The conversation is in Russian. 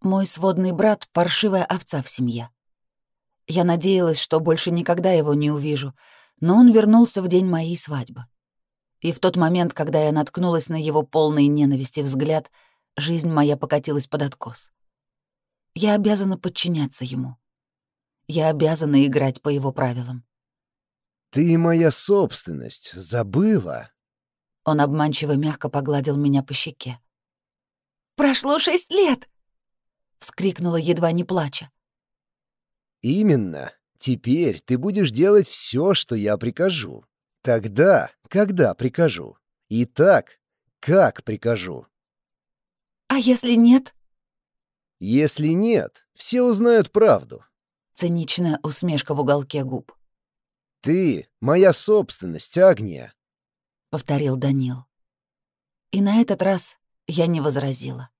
Мой сводный брат — паршивая овца в семье. Я надеялась, что больше никогда его не увижу, но он вернулся в день моей свадьбы. И в тот момент, когда я наткнулась на его полный ненависти взгляд, жизнь моя покатилась под откос. Я обязана подчиняться ему. Я обязана играть по его правилам. «Ты моя собственность, забыла?» Он обманчиво мягко погладил меня по щеке. «Прошло шесть лет!» — вскрикнула, едва не плача. «Именно. Теперь ты будешь делать все, что я прикажу. Тогда, когда прикажу. И так, как прикажу». «А если нет?» «Если нет, все узнают правду». Циничная усмешка в уголке губ. «Ты — моя собственность, Агния», — повторил Данил. И на этот раз я не возразила.